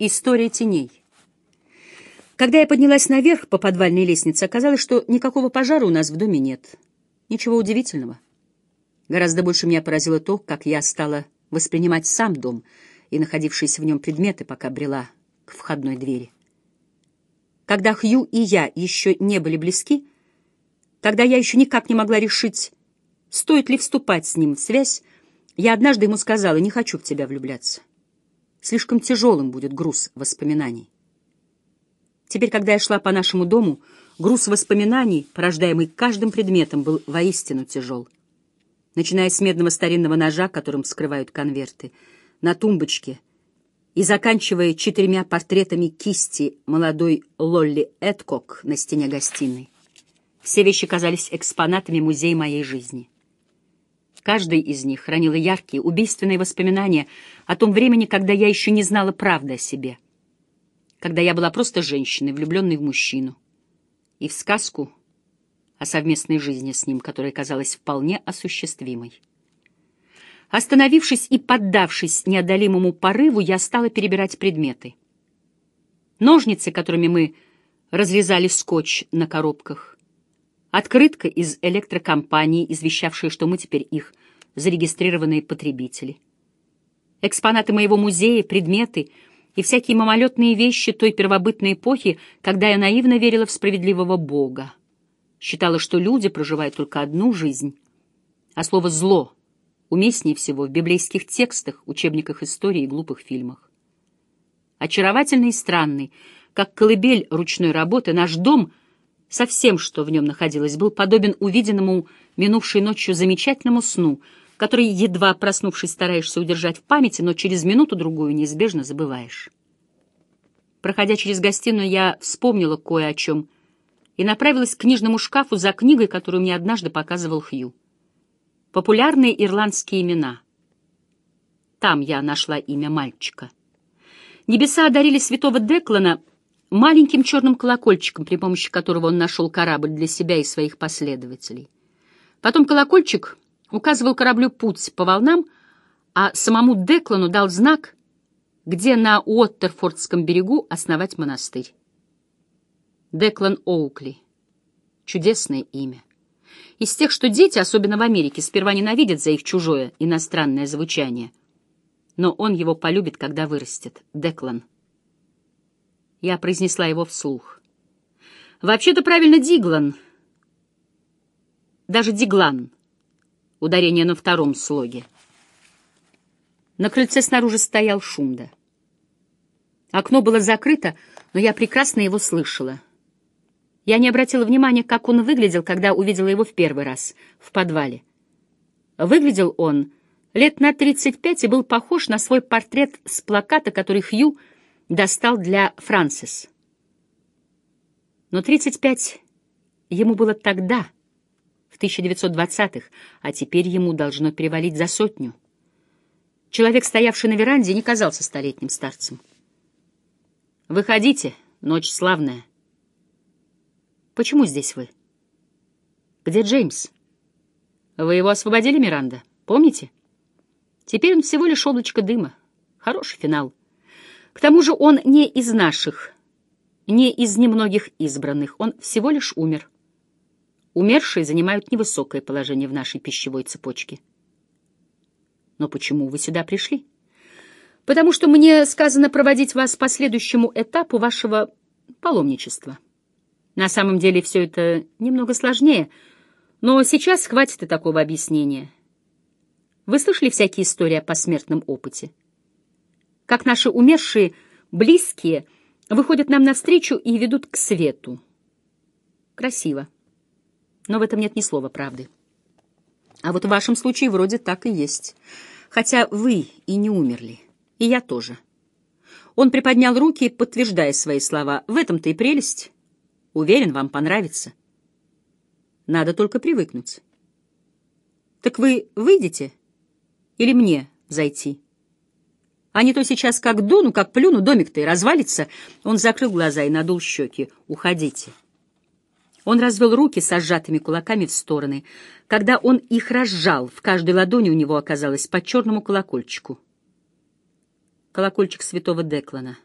История теней. Когда я поднялась наверх по подвальной лестнице, оказалось, что никакого пожара у нас в доме нет. Ничего удивительного. Гораздо больше меня поразило то, как я стала воспринимать сам дом и находившиеся в нем предметы, пока брела к входной двери. Когда Хью и я еще не были близки, когда я еще никак не могла решить, стоит ли вступать с ним в связь, я однажды ему сказала, не хочу в тебя влюбляться. Слишком тяжелым будет груз воспоминаний. Теперь, когда я шла по нашему дому, груз воспоминаний, порождаемый каждым предметом, был воистину тяжел. Начиная с медного старинного ножа, которым вскрывают конверты, на тумбочке, и заканчивая четырьмя портретами кисти молодой Лолли Эдкок на стене гостиной. Все вещи казались экспонатами музея моей жизни. Каждый из них хранила яркие, убийственные воспоминания о том времени, когда я еще не знала правды о себе, когда я была просто женщиной, влюбленной в мужчину, и в сказку о совместной жизни с ним, которая казалась вполне осуществимой. Остановившись и поддавшись неодолимому порыву, я стала перебирать предметы. Ножницы, которыми мы разрезали скотч на коробках, Открытка из электрокомпании, извещавшая, что мы теперь их зарегистрированные потребители. Экспонаты моего музея, предметы и всякие мимолетные вещи той первобытной эпохи, когда я наивно верила в справедливого Бога. Считала, что люди проживают только одну жизнь, а слово «зло» уместнее всего в библейских текстах, учебниках истории и глупых фильмах. Очаровательный и странный, как колыбель ручной работы, наш дом — со всем, что в нем находилось, был подобен увиденному минувшей ночью замечательному сну, который, едва проснувшись, стараешься удержать в памяти, но через минуту-другую неизбежно забываешь. Проходя через гостиную, я вспомнила кое о чем и направилась к книжному шкафу за книгой, которую мне однажды показывал Хью. Популярные ирландские имена. Там я нашла имя мальчика. Небеса одарили святого Деклана маленьким черным колокольчиком, при помощи которого он нашел корабль для себя и своих последователей. Потом колокольчик указывал кораблю путь по волнам, а самому Деклану дал знак, где на Уоттерфордском берегу основать монастырь. Деклан Оукли. Чудесное имя. Из тех, что дети, особенно в Америке, сперва ненавидят за их чужое иностранное звучание. Но он его полюбит, когда вырастет. Деклан. Я произнесла его вслух. Вообще-то правильно Диглан. Даже Диглан. Ударение на втором слоге. На крыльце снаружи стоял шум, да. Окно было закрыто, но я прекрасно его слышала. Я не обратила внимания, как он выглядел, когда увидела его в первый раз, в подвале. Выглядел он лет на 35 и был похож на свой портрет с плаката, который Хью достал для Франсис. Но 35 ему было тогда, в 1920-х, а теперь ему должно перевалить за сотню. Человек, стоявший на веранде, не казался столетним старцем. «Выходите, ночь славная». «Почему здесь вы?» «Где Джеймс?» «Вы его освободили, Миранда, помните?» «Теперь он всего лишь облачко дыма. Хороший финал». К тому же он не из наших, не из немногих избранных, он всего лишь умер. Умершие занимают невысокое положение в нашей пищевой цепочке. Но почему вы сюда пришли? Потому что мне сказано проводить вас по следующему этапу вашего паломничества. На самом деле все это немного сложнее, но сейчас хватит и такого объяснения. Вы слышали всякие истории о посмертном опыте? Как наши умершие близкие выходят нам навстречу и ведут к свету. Красиво. Но в этом нет ни слова правды. А вот в вашем случае вроде так и есть. Хотя вы и не умерли. И я тоже. Он приподнял руки, подтверждая свои слова. В этом-то и прелесть. Уверен, вам понравится. Надо только привыкнуть. Так вы выйдете? Или мне зайти? А не то сейчас как дуну, как плюну, домик-то и развалится. Он закрыл глаза и надул щеки. Уходите. Он развел руки со сжатыми кулаками в стороны. Когда он их разжал, в каждой ладони у него оказалось по черному колокольчику. Колокольчик святого Деклана.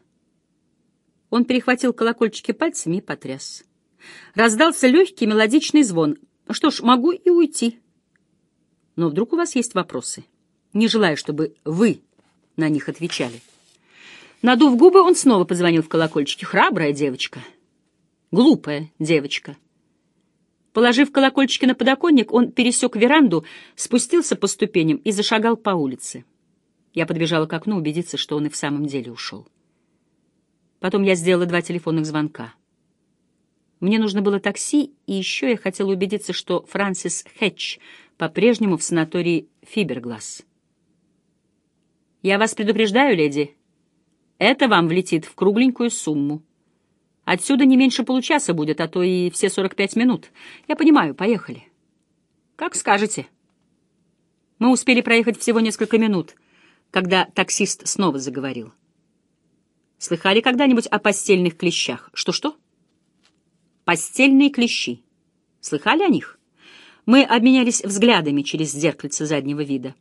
Он перехватил колокольчики пальцами и потряс. Раздался легкий мелодичный звон. Что ж, могу и уйти. Но вдруг у вас есть вопросы? Не желаю, чтобы вы на них отвечали. Надув губы, он снова позвонил в колокольчики. Храбрая девочка. Глупая девочка. Положив колокольчики на подоконник, он пересек веранду, спустился по ступеням и зашагал по улице. Я подбежала к окну убедиться, что он и в самом деле ушел. Потом я сделала два телефонных звонка. Мне нужно было такси, и еще я хотела убедиться, что Франсис Хэтч по-прежнему в санатории Фибергласс. «Я вас предупреждаю, леди, это вам влетит в кругленькую сумму. Отсюда не меньше получаса будет, а то и все сорок пять минут. Я понимаю, поехали». «Как скажете». Мы успели проехать всего несколько минут, когда таксист снова заговорил. «Слыхали когда-нибудь о постельных клещах? Что-что?» Постельные клещи. Слыхали о них? Мы обменялись взглядами через зеркальце заднего вида.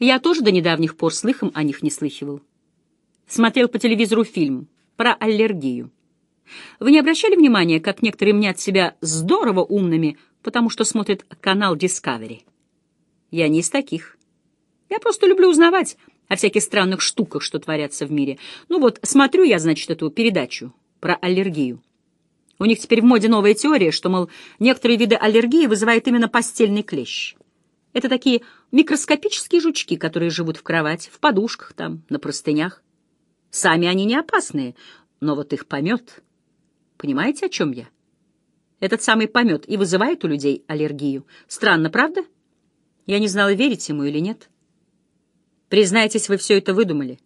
Я тоже до недавних пор слыхом о них не слыхивал. Смотрел по телевизору фильм про аллергию. Вы не обращали внимания, как некоторые мнят себя здорово умными, потому что смотрят канал Discovery? Я не из таких. Я просто люблю узнавать о всяких странных штуках, что творятся в мире. Ну вот, смотрю я, значит, эту передачу про аллергию. У них теперь в моде новая теория, что, мол, некоторые виды аллергии вызывают именно постельный клещ. Это такие микроскопические жучки, которые живут в кровати, в подушках там, на простынях. Сами они не опасные, но вот их помет. Понимаете, о чем я? Этот самый помет и вызывает у людей аллергию. Странно, правда? Я не знала, верить ему или нет. Признайтесь, вы все это выдумали.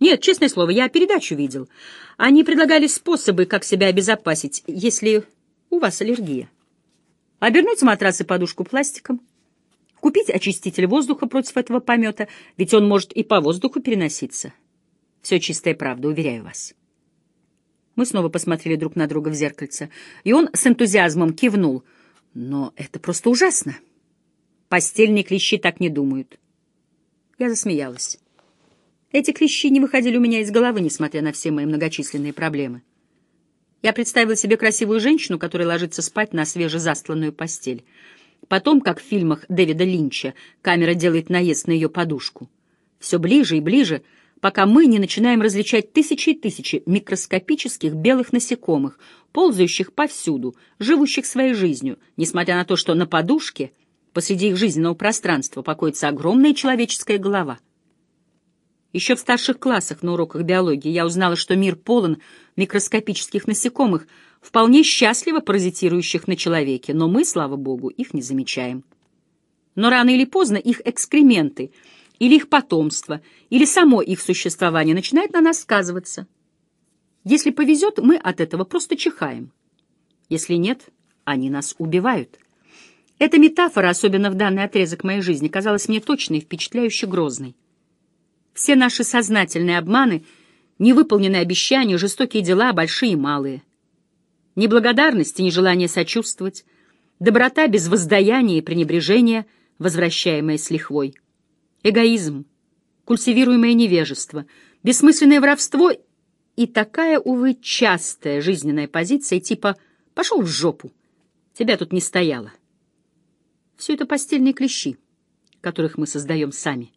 Нет, честное слово, я передачу видел. Они предлагали способы, как себя обезопасить, если у вас аллергия. Обернуть матрас и подушку пластиком, купить очиститель воздуха против этого помета, ведь он может и по воздуху переноситься. Все чистая правда, уверяю вас. Мы снова посмотрели друг на друга в зеркальце, и он с энтузиазмом кивнул. Но это просто ужасно. Постельные клещи так не думают. Я засмеялась. Эти клещи не выходили у меня из головы, несмотря на все мои многочисленные проблемы. Я представила себе красивую женщину, которая ложится спать на свежезастланную постель. Потом, как в фильмах Дэвида Линча, камера делает наезд на ее подушку. Все ближе и ближе, пока мы не начинаем различать тысячи и тысячи микроскопических белых насекомых, ползающих повсюду, живущих своей жизнью, несмотря на то, что на подушке посреди их жизненного пространства покоится огромная человеческая голова — еще в старших классах на уроках биологии я узнала, что мир полон микроскопических насекомых, вполне счастливо паразитирующих на человеке, но мы, слава богу, их не замечаем. Но рано или поздно их экскременты, или их потомство, или само их существование начинает на нас сказываться. Если повезет, мы от этого просто чихаем. Если нет, они нас убивают. Эта метафора, особенно в данный отрезок моей жизни, казалась мне точной и впечатляюще грозной. Все наши сознательные обманы, невыполненные обещания, жестокие дела, большие и малые. Неблагодарность и нежелание сочувствовать, доброта без воздаяния и пренебрежения, возвращаемая с лихвой. Эгоизм, культивируемое невежество, бессмысленное воровство и такая, увы, частая жизненная позиция типа «пошел в жопу, тебя тут не стояло». Все это постельные клещи, которых мы создаем сами.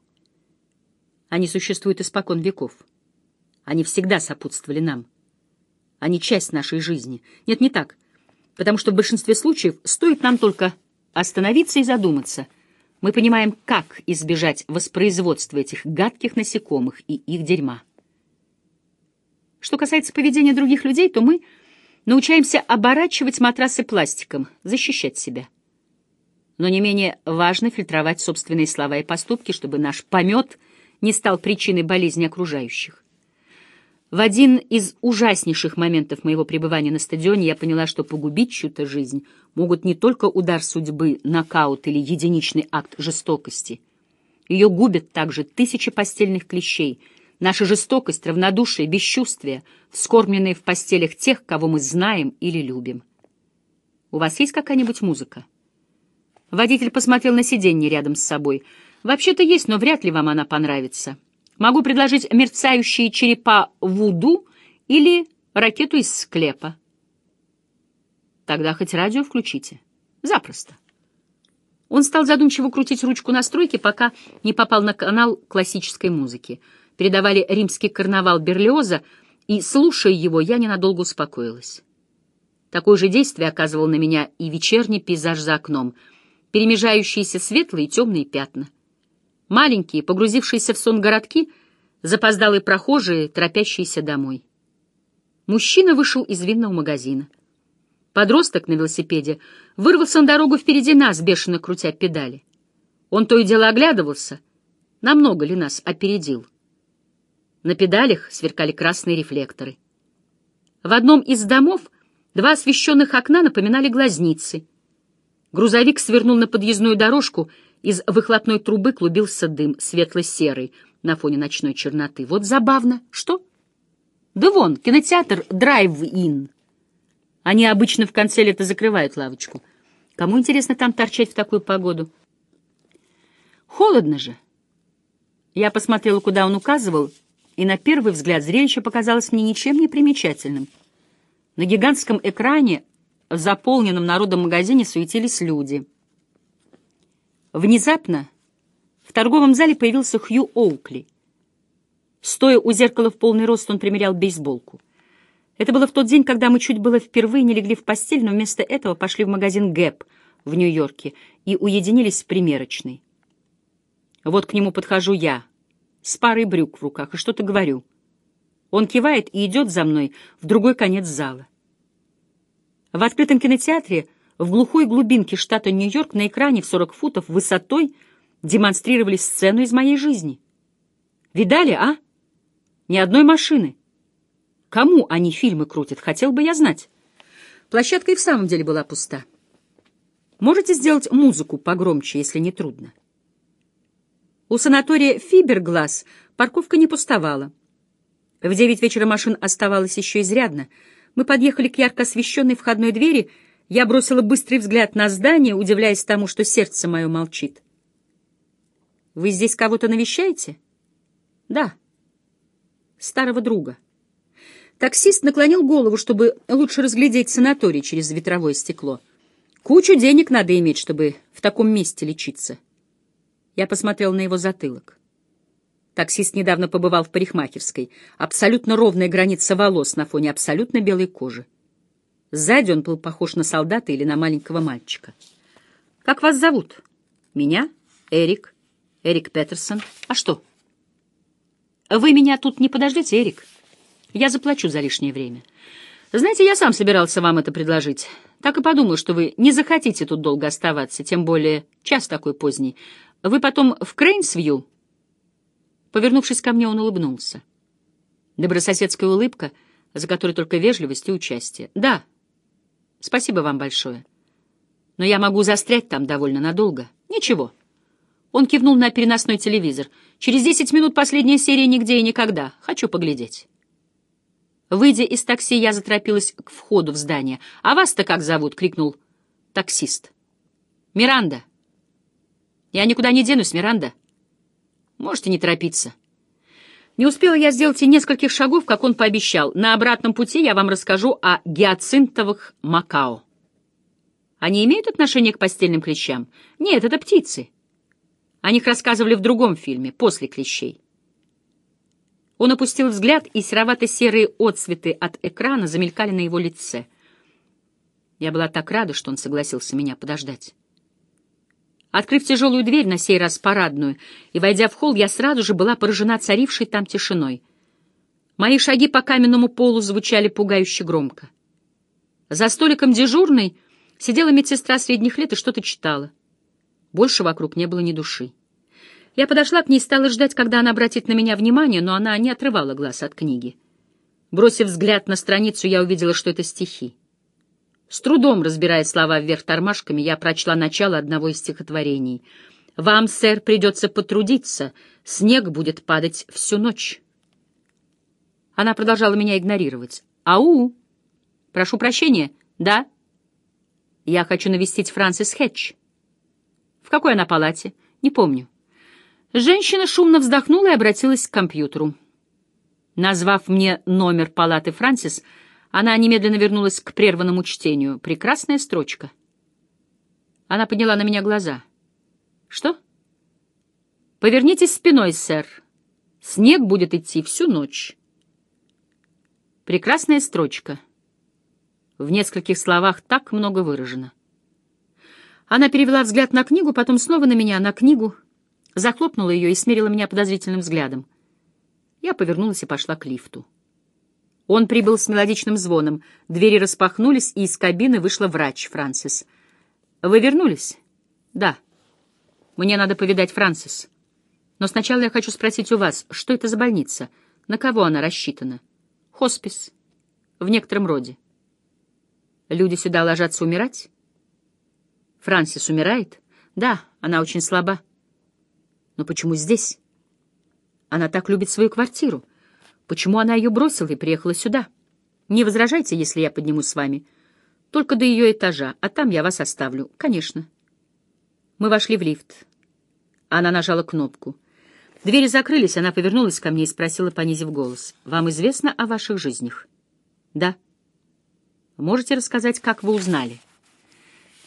Они существуют испокон веков. Они всегда сопутствовали нам. Они часть нашей жизни. Нет, не так. Потому что в большинстве случаев стоит нам только остановиться и задуматься. Мы понимаем, как избежать воспроизводства этих гадких насекомых и их дерьма. Что касается поведения других людей, то мы научаемся оборачивать матрасы пластиком, защищать себя. Но не менее важно фильтровать собственные слова и поступки, чтобы наш помет — не стал причиной болезни окружающих. В один из ужаснейших моментов моего пребывания на стадионе я поняла, что погубить чью-то жизнь могут не только удар судьбы, нокаут или единичный акт жестокости. Ее губят также тысячи постельных клещей, наша жестокость, равнодушие, бесчувствие, вскормленные в постелях тех, кого мы знаем или любим. У вас есть какая-нибудь музыка? Водитель посмотрел на сиденье рядом с собой — Вообще-то есть, но вряд ли вам она понравится. Могу предложить мерцающие черепа Вуду или ракету из склепа. Тогда хоть радио включите. Запросто. Он стал задумчиво крутить ручку настройки, пока не попал на канал классической музыки. Передавали римский карнавал Берлиоза, и, слушая его, я ненадолго успокоилась. Такое же действие оказывал на меня и вечерний пейзаж за окном, перемежающиеся светлые и темные пятна. Маленькие, погрузившиеся в сон городки, запоздалые прохожие, торопящиеся домой. Мужчина вышел из винного магазина. Подросток на велосипеде вырвался на дорогу впереди нас, бешено крутя педали. Он то и дело оглядывался, намного ли нас опередил. На педалях сверкали красные рефлекторы. В одном из домов два освещенных окна напоминали глазницы. Грузовик свернул на подъездную дорожку, из выхлопной трубы клубился дым, светло-серый, на фоне ночной черноты. Вот забавно. Что? Да вон, кинотеатр «Драйв-ин». Они обычно в конце лета закрывают лавочку. Кому интересно там торчать в такую погоду? Холодно же. Я посмотрела, куда он указывал, и на первый взгляд зрелище показалось мне ничем не примечательным. На гигантском экране, в заполненном народом магазине, суетились люди. Внезапно в торговом зале появился Хью Оукли — Стоя у зеркала в полный рост, он примерял бейсболку. Это было в тот день, когда мы чуть было впервые не легли в постель, но вместо этого пошли в магазин «Гэп» в Нью-Йорке и уединились в примерочной. Вот к нему подхожу я, с парой брюк в руках, и что-то говорю. Он кивает и идет за мной в другой конец зала. В открытом кинотеатре в глухой глубинке штата Нью-Йорк на экране в 40 футов высотой демонстрировали сцену из моей жизни. Видали, а? Ни одной машины. Кому они фильмы крутят, хотел бы я знать. Площадка и в самом деле была пуста. Можете сделать музыку погромче, если не трудно. У санатория «Фиберглаз» парковка не пустовала. В девять вечера машин оставалось еще изрядно. Мы подъехали к ярко освещенной входной двери. Я бросила быстрый взгляд на здание, удивляясь тому, что сердце мое молчит. «Вы здесь кого-то навещаете?» «Да» старого друга. Таксист наклонил голову, чтобы лучше разглядеть санаторий через ветровое стекло. Кучу денег надо иметь, чтобы в таком месте лечиться. Я посмотрел на его затылок. Таксист недавно побывал в парикмахерской. Абсолютно ровная граница волос на фоне абсолютно белой кожи. Сзади он был похож на солдата или на маленького мальчика. «Как вас зовут?» «Меня? Эрик. Эрик Петерсон. А что?» Вы меня тут не подождете, Эрик? Я заплачу за лишнее время. Знаете, я сам собирался вам это предложить. Так и подумал, что вы не захотите тут долго оставаться, тем более час такой поздний. Вы потом в Крейнсвью?» Повернувшись ко мне, он улыбнулся. Добрососедская улыбка, за которой только вежливость и участие. «Да, спасибо вам большое. Но я могу застрять там довольно надолго. Ничего». Он кивнул на переносной телевизор. «Через десять минут последняя серия «Нигде и никогда». Хочу поглядеть». Выйдя из такси, я заторопилась к входу в здание. «А вас-то как зовут?» — крикнул таксист. «Миранда». «Я никуда не денусь, Миранда. Можете не торопиться». Не успела я сделать и нескольких шагов, как он пообещал. На обратном пути я вам расскажу о гиацинтовых Макао. Они имеют отношение к постельным клещам? Нет, это птицы. О них рассказывали в другом фильме, после «Клещей». Он опустил взгляд, и серовато-серые отцветы от экрана замелькали на его лице. Я была так рада, что он согласился меня подождать. Открыв тяжелую дверь, на сей раз парадную, и войдя в холл, я сразу же была поражена царившей там тишиной. Мои шаги по каменному полу звучали пугающе громко. За столиком дежурной сидела медсестра средних лет и что-то читала. Больше вокруг не было ни души. Я подошла к ней и стала ждать, когда она обратит на меня внимание, но она не отрывала глаз от книги. Бросив взгляд на страницу, я увидела, что это стихи. С трудом разбирая слова вверх тормашками, я прочла начало одного из стихотворений. «Вам, сэр, придется потрудиться, снег будет падать всю ночь». Она продолжала меня игнорировать. «Ау! Прошу прощения. Да? Я хочу навестить Франсис Хэтч». В какой она палате? Не помню. Женщина шумно вздохнула и обратилась к компьютеру. Назвав мне номер палаты Франсис, Она немедленно вернулась к прерванному чтению. Прекрасная строчка. Она подняла на меня глаза. «Что?» «Повернитесь спиной, сэр. Снег будет идти всю ночь». Прекрасная строчка. В нескольких словах так много выражено. Она перевела взгляд на книгу, потом снова на меня, на книгу, захлопнула ее и смерила меня подозрительным взглядом. Я повернулась и пошла к лифту. Он прибыл с мелодичным звоном. Двери распахнулись, и из кабины вышла врач, Франсис. «Вы вернулись?» «Да. Мне надо повидать Франсис. Но сначала я хочу спросить у вас, что это за больница? На кого она рассчитана?» «Хоспис. В некотором роде». «Люди сюда ложатся умирать?» «Франсис умирает?» «Да, она очень слаба». «Но почему здесь?» «Она так любит свою квартиру». Почему она ее бросила и приехала сюда? Не возражайте, если я поднимусь с вами. Только до ее этажа, а там я вас оставлю. Конечно. Мы вошли в лифт. Она нажала кнопку. Двери закрылись, она повернулась ко мне и спросила, понизив голос. «Вам известно о ваших жизнях?» «Да». «Можете рассказать, как вы узнали?»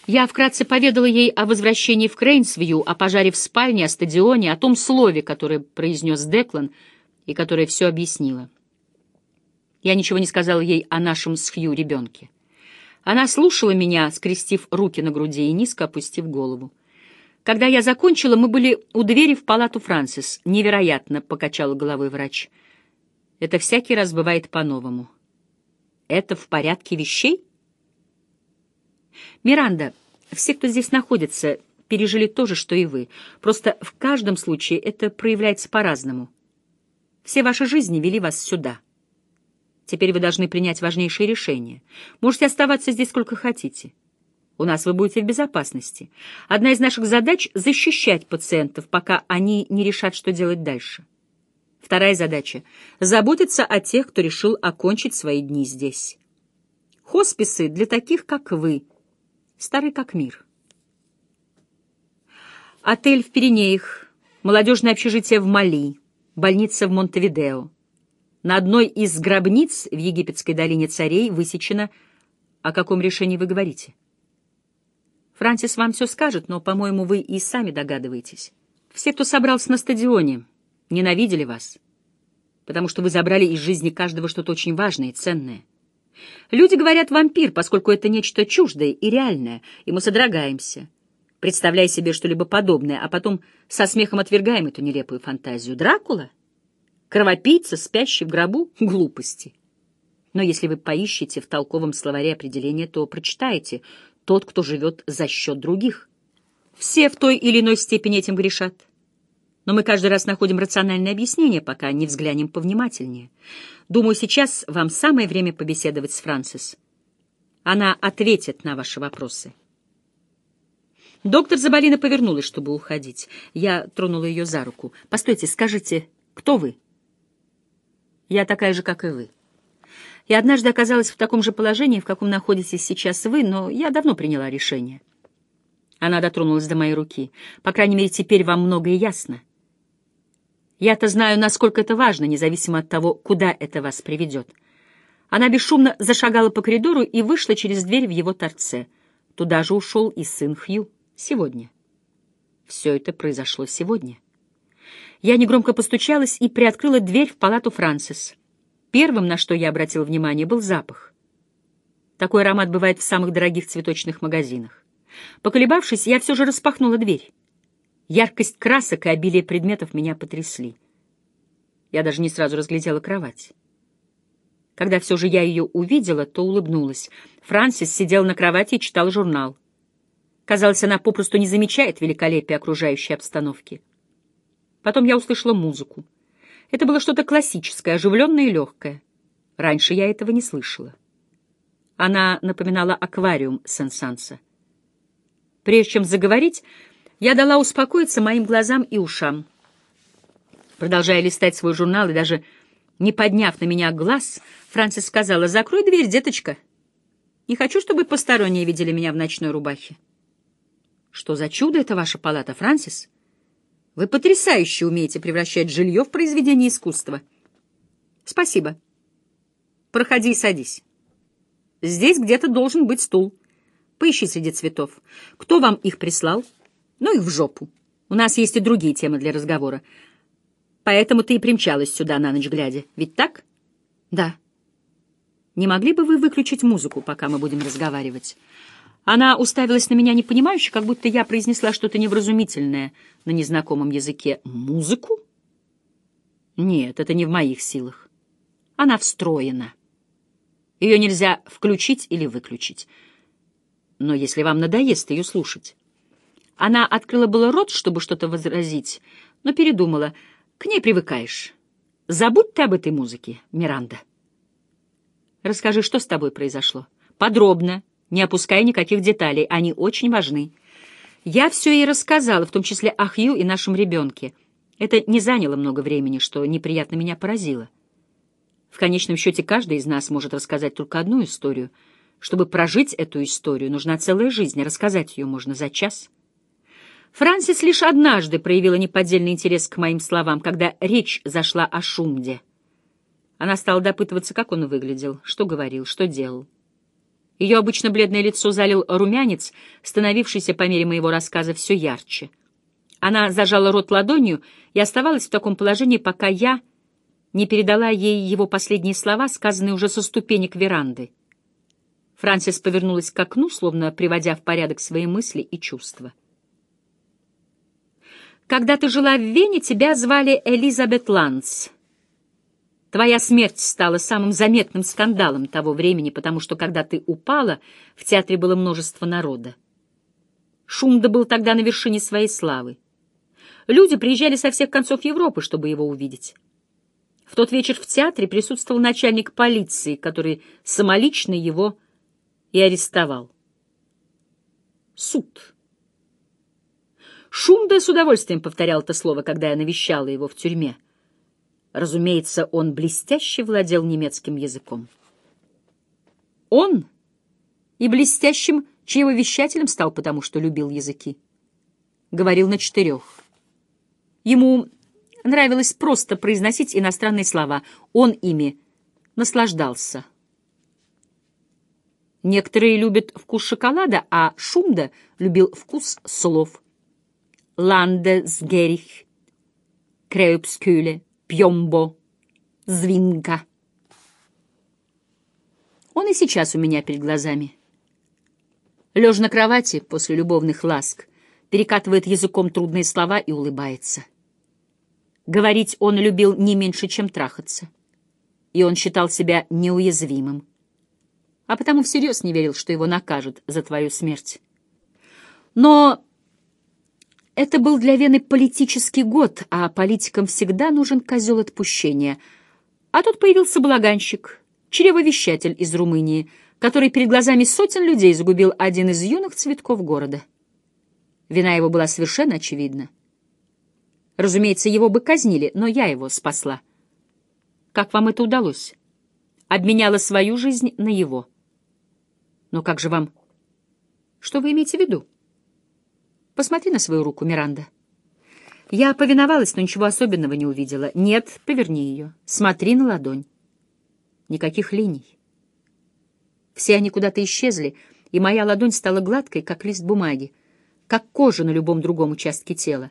Я вкратце поведала ей о возвращении в Крейнсвью, о пожаре в спальне, о стадионе, о том слове, которое произнес Деклан — и которая все объяснила. Я ничего не сказала ей о нашем с Хью ребенке. Она слушала меня, скрестив руки на груди и низко опустив голову. Когда я закончила, мы были у двери в палату Франсис. Невероятно, — покачала головой врач. Это всякий раз бывает по-новому. Это в порядке вещей? Миранда, все, кто здесь находится, пережили то же, что и вы. Просто в каждом случае это проявляется по-разному. Все ваши жизни вели вас сюда. Теперь вы должны принять важнейшие решения. Можете оставаться здесь сколько хотите. У нас вы будете в безопасности. Одна из наших задач — защищать пациентов, пока они не решат, что делать дальше. Вторая задача — заботиться о тех, кто решил окончить свои дни здесь. Хосписы для таких, как вы, старый как мир. Отель в Пиренеях, молодежное общежитие в Мали, больница в Монтевидео. На одной из гробниц в египетской долине царей высечено «О каком решении вы говорите?» Франсис вам все скажет, но, по-моему, вы и сами догадываетесь. Все, кто собрался на стадионе, ненавидели вас, потому что вы забрали из жизни каждого что-то очень важное и ценное. Люди говорят «вампир», поскольку это нечто чуждое и реальное, и мы содрогаемся — представляя себе что-либо подобное, а потом со смехом отвергаем эту нелепую фантазию. Дракула? Кровопийца, спящий в гробу? Глупости. Но если вы поищете в толковом словаре определение, то прочитаете «тот, кто живет за счет других». Все в той или иной степени этим грешат. Но мы каждый раз находим рациональное объяснение, пока не взглянем повнимательнее. Думаю, сейчас вам самое время побеседовать с Франсис. Она ответит на ваши вопросы. Доктор Заболина повернулась, чтобы уходить. Я тронула ее за руку. «Постойте, скажите, кто вы?» «Я такая же, как и вы. Я однажды оказалась в таком же положении, в каком находитесь сейчас вы, но я давно приняла решение». Она дотронулась до моей руки. «По крайней мере, теперь вам многое ясно. Я-то знаю, насколько это важно, независимо от того, куда это вас приведет». Она бесшумно зашагала по коридору и вышла через дверь в его торце. Туда же ушел и сын Хью. Сегодня. Все это произошло сегодня. Я негромко постучалась и приоткрыла дверь в палату Франсис. Первым, на что я обратила внимание, был запах. Такой аромат бывает в самых дорогих цветочных магазинах. Поколебавшись, я все же распахнула дверь. Яркость красок и обилие предметов меня потрясли. Я даже не сразу разглядела кровать. Когда все же я ее увидела, то улыбнулась. Франсис сидел на кровати и читал журнал. Казалось, она попросту не замечает великолепия окружающей обстановки. Потом я услышала музыку. Это было что-то классическое, оживленное и легкое. Раньше я этого не слышала. Она напоминала аквариум Сен-Санса. Прежде чем заговорить, я дала успокоиться моим глазам и ушам. Продолжая листать свой журнал и даже не подняв на меня глаз, Франсис сказала, «Закрой дверь, деточка. Не хочу, чтобы посторонние видели меня в ночной рубахе». Что за чудо это ваша палата, Франсис? Вы потрясающе умеете превращать жилье в произведение искусства. Спасибо. Проходи садись. Здесь где-то должен быть стул. Поищи среди цветов. Кто вам их прислал? Ну их в жопу. У нас есть и другие темы для разговора. Поэтому ты и примчалась сюда на ночь глядя. Ведь так? Да. Не могли бы вы выключить музыку, пока мы будем разговаривать? Она уставилась на меня непонимающе, как будто я произнесла что-то невразумительное на незнакомом языке. Музыку? Нет, это не в моих силах. Она встроена. Ее нельзя включить или выключить. Но если вам надоест ее слушать... Она открыла было рот, чтобы что-то возразить, но передумала. К ней привыкаешь. Забудь ты об этой музыке, Миранда. Расскажи, что с тобой произошло. Подробно, не опуская никаких деталей. Они очень важны. Я все ей рассказала, в том числе о Хью и нашем ребенке. Это не заняло много времени, что неприятно меня поразило. В конечном счете, каждый из нас может рассказать только одну историю. Чтобы прожить эту историю, нужна целая жизнь, а рассказать ее можно за час — Франсис лишь однажды проявила неподдельный интерес к моим словам, когда речь зашла о Шумде. Она стала допытываться, как он выглядел, что говорил, что делал. Ее обычно бледное лицо залил румянец, становившийся по мере моего рассказа все ярче. Она зажала рот ладонью и оставалась в таком положении, пока я не передала ей его последние слова, сказанные уже со ступенек веранды. Франсис повернулась к окну, словно приводя в порядок свои мысли и чувства. Когда ты жила в Вене, тебя звали Элизабет Ланс. Твоя смерть стала самым заметным скандалом того времени, потому что, когда ты упала, в театре было множество народа. Шумда был тогда на вершине своей славы. Люди приезжали со всех концов Европы, чтобы его увидеть. В тот вечер в театре присутствовал начальник полиции, который самолично его и арестовал. Суд. Шумда с удовольствием повторял это слово, когда я навещала его в тюрьме. Разумеется, он блестяще владел немецким языком. Он и блестящим, чьего вещателем стал, потому что любил языки. Говорил на четырех. Ему нравилось просто произносить иностранные слова. Он ими наслаждался. Некоторые любят вкус шоколада, а Шумда любил вкус слов — Landesgericht, Крепскюле, Пьомбо, Звинка. Он и сейчас у меня перед глазами. Лежа на кровати после любовных ласк, перекатывает языком трудные слова и улыбается. Говорить он любил не меньше, чем трахаться. И он считал себя неуязвимым. А потому всерьез не верил, что его накажут за твою смерть. Но это был для Вены политический год, а политикам всегда нужен козел отпущения. А тут появился благанщик, чревовещатель из Румынии, который перед глазами сотен людей загубил один из юных цветков города. Вина его была совершенно очевидна. Разумеется, его бы казнили, но я его спасла. Как вам это удалось? Обменяла свою жизнь на его. Но как же вам... Что вы имеете в виду? Посмотри на свою руку, Миранда. Я повиновалась, но ничего особенного не увидела. Нет, поверни ее. Смотри на ладонь. Никаких линий. Все они куда-то исчезли, и моя ладонь стала гладкой, как лист бумаги, как кожа на любом другом участке тела.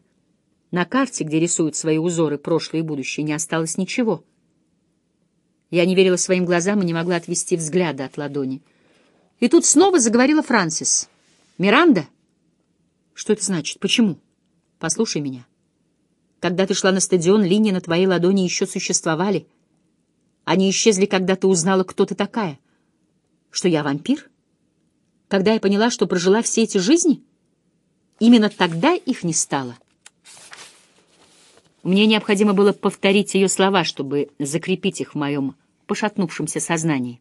На карте, где рисуют свои узоры прошлое и будущее, не осталось ничего. Я не верила своим глазам и не могла отвести взгляда от ладони. И тут снова заговорила Франсис. «Миранда!» Что это значит? Почему? Послушай меня. Когда ты шла на стадион, линии на твоей ладони еще существовали. Они исчезли, когда ты узнала, кто ты такая. Что я вампир? Когда я поняла, что прожила все эти жизни? Именно тогда их не стало. Мне необходимо было повторить ее слова, чтобы закрепить их в моем пошатнувшемся сознании.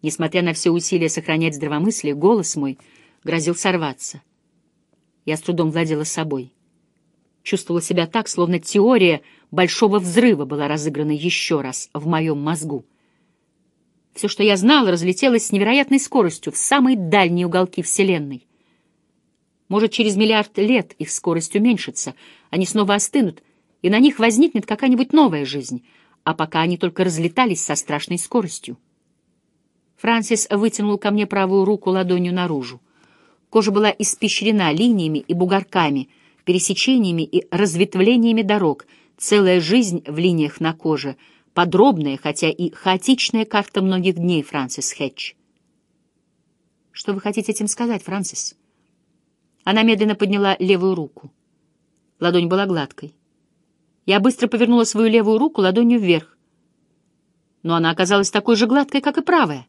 Несмотря на все усилия сохранять здравомыслие, голос мой грозил сорваться — я с трудом владела собой. Чувствовала себя так, словно теория большого взрыва была разыграна еще раз в моем мозгу. Все, что я знала, разлетелось с невероятной скоростью в самые дальние уголки Вселенной. Может, через миллиард лет их скорость уменьшится, они снова остынут, и на них возникнет какая-нибудь новая жизнь, а пока они только разлетались со страшной скоростью. Франсис вытянул ко мне правую руку ладонью наружу. Кожа была испещрена линиями и бугорками, пересечениями и разветвлениями дорог, целая жизнь в линиях на коже, подробная, хотя и хаотичная карта многих дней, Франсис Хэтч. Что вы хотите этим сказать, Франсис? Она медленно подняла левую руку. Ладонь была гладкой. Я быстро повернула свою левую руку ладонью вверх. Но она оказалась такой же гладкой, как и правая.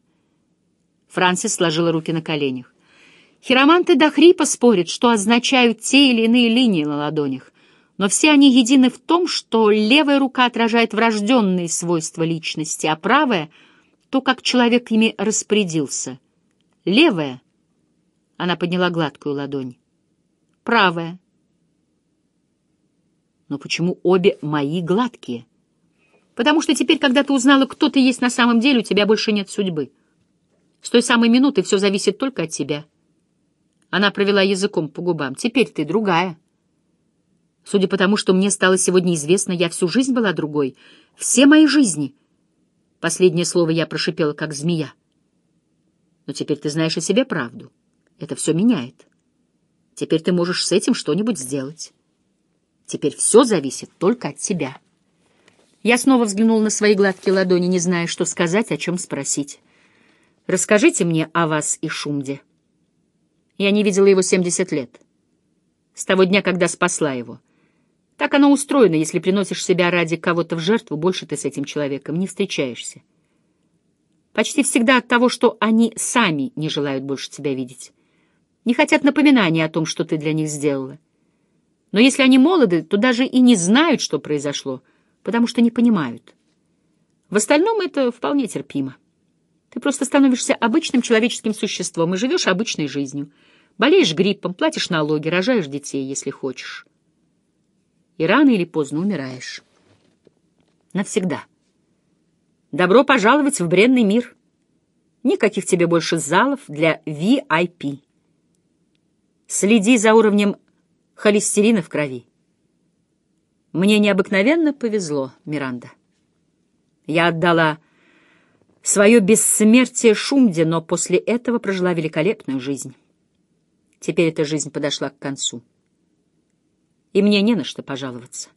Франсис сложила руки на коленях. Хироманты до хрипа спорят, что означают те или иные линии на ладонях, но все они едины в том, что левая рука отражает врожденные свойства личности, а правая — то, как человек ими распорядился. Левая — она подняла гладкую ладонь. Правая — но почему обе мои гладкие? Потому что теперь, когда ты узнала, кто ты есть на самом деле, у тебя больше нет судьбы. С той самой минуты все зависит только от тебя. Она провела языком по губам. Теперь ты другая. Судя по тому, что мне стало сегодня известно, я всю жизнь была другой. Все мои жизни. Последнее слово я прошипела, как змея. Но теперь ты знаешь о себе правду. Это все меняет. Теперь ты можешь с этим что-нибудь сделать. Теперь все зависит только от тебя. Я снова взглянул на свои гладкие ладони, не зная, что сказать, о чем спросить. «Расскажите мне о вас и Шумде». Я не видела его 70 лет. С того дня, когда спасла его. Так оно устроено, если приносишь себя ради кого-то в жертву, больше ты с этим человеком не встречаешься. Почти всегда от того, что они сами не желают больше тебя видеть. Не хотят напоминания о том, что ты для них сделала. Но если они молоды, то даже и не знают, что произошло, потому что не понимают. В остальном это вполне терпимо. Ты просто становишься обычным человеческим существом и живешь обычной жизнью. Болеешь гриппом, платишь налоги, рожаешь детей, если хочешь. И рано или поздно умираешь. Навсегда. Добро пожаловать в бренный мир. Никаких тебе больше залов для VIP. Следи за уровнем холестерина в крови. Мне необыкновенно повезло, Миранда. Я отдала свое бессмертие Шумде, но после этого прожила великолепную жизнь. Теперь эта жизнь подошла к концу. И мне не на что пожаловаться.